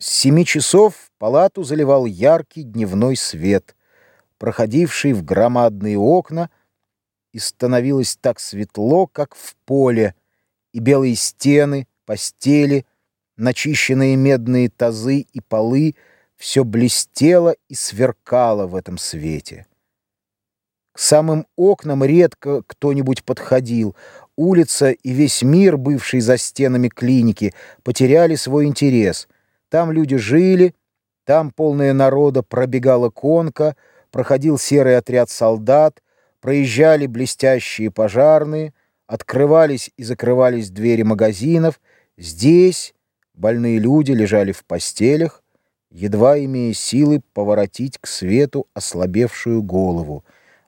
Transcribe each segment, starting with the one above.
С семи часов палату заливал яркий дневной свет, проходивший в громадные окна, и становилось так светло, как в поле, и белые стены, постели, начищенные медные тазы и полы все блестело и сверкало в этом свете. К самым окнам редко кто-нибудь подходил. Улица и весь мир, бывший за стенами клиники, потеряли свой интерес — там люди жили, там полная народа пробегала конка, проходил серый отряд солдат, проезжали блестящие пожарные, открывались и закрывались двери магазинов. Здесь больные люди лежали в постелях, едва имея силы поворотить к свету ослабевшую голову.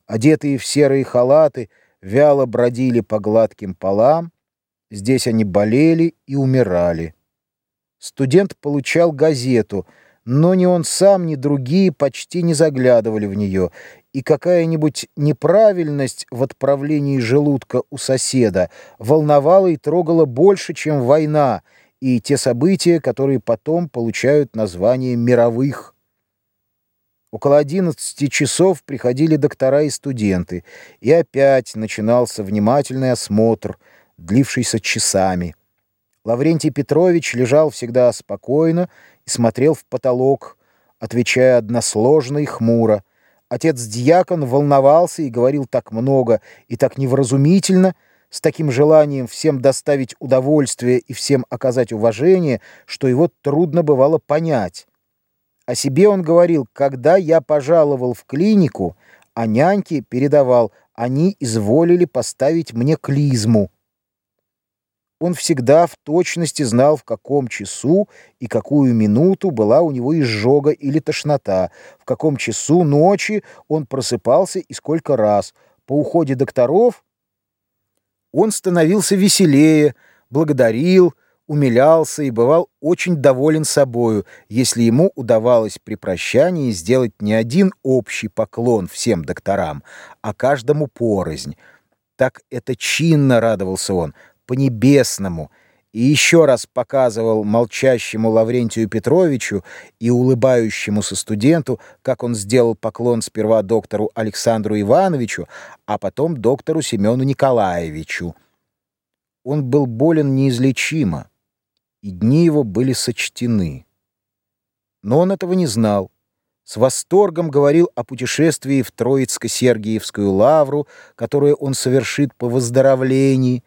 Одетые в серые халаты, вяло бродили по гладким полам. Здесь они болели и умирали. Студент получал газету, но ни он сам, ни другие почти не заглядывали в нее, и какая-нибудь неправильность в отправлении желудка у соседа волновала и трогала больше, чем война и те события, которые потом получают название мировых. Около одиннадцати часов приходили доктора и студенты, и опять начинался внимательный осмотр, длившийся часами. Лаврентий Петрович лежал всегда спокойно и смотрел в потолок, отвечая односложно и хмуро. Отец-дьякон волновался и говорил так много и так невразумительно, с таким желанием всем доставить удовольствие и всем оказать уважение, что его трудно бывало понять. О себе он говорил, когда я пожаловал в клинику, а няньки передавал, они изволили поставить мне клизму. Он всегда в точности знал, в каком часу и какую минуту была у него изжога или тошнота, в каком часу ночи он просыпался и сколько раз. По уходе докторов он становился веселее, благодарил, умилялся и бывал очень доволен собою, если ему удавалось при прощании сделать не один общий поклон всем докторам, а каждому порознь. Так это чинно радовался он — по-небесному, и еще раз показывал молчащему Лаврентию Петровичу и улыбающемуся студенту, как он сделал поклон сперва доктору Александру Ивановичу, а потом доктору Семену Николаевичу. Он был болен неизлечимо, и дни его были сочтены. Но он этого не знал. С восторгом говорил о путешествии в Троицко-Сергиевскую лавру, которое он совершит по выздоровлении,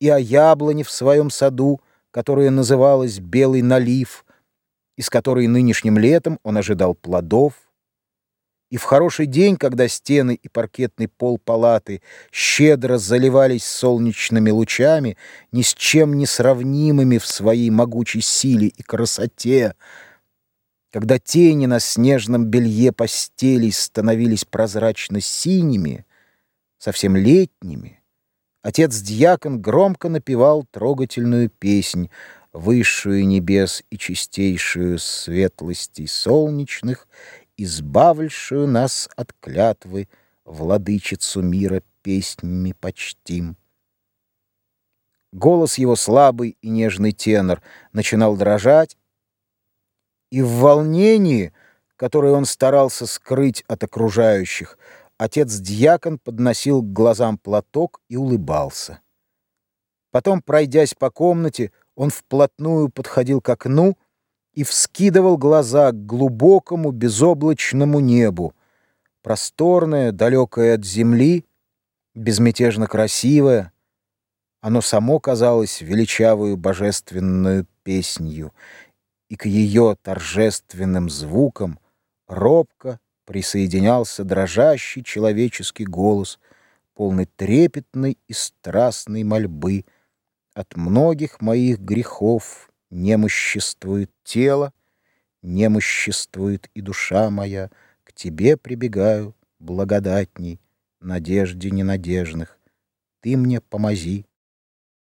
и о яблоне в своем саду, которая называлась «Белый налив», из которой нынешним летом он ожидал плодов, и в хороший день, когда стены и паркетный пол палаты щедро заливались солнечными лучами, ни с чем не сравнимыми в своей могучей силе и красоте, когда тени на снежном белье постелей становились прозрачно-синими, совсем летними, Отец-дьякон громко напевал трогательную песнь, высшую небес и чистейшую светлостей солнечных, избавившую нас от клятвы, владычицу мира песнями почтим. Голос его слабый и нежный тенор начинал дрожать, и в волнении, которое он старался скрыть от окружающих, Отец-дьякон подносил к глазам платок и улыбался. Потом, пройдясь по комнате, он вплотную подходил к окну и вскидывал глаза к глубокому безоблачному небу, просторное, далекое от земли, безмятежно красивое. Оно само казалось величавую божественную песнью, и к ее торжественным звукам робко присоединялся дрожащий человеческий голос, полный трепетной и страстной мольбы. От многих моих грехов немоществует тело, немоществует и душа моя, к тебе прибегаю, благодатней, надежде ненадежных. Ты мне помози.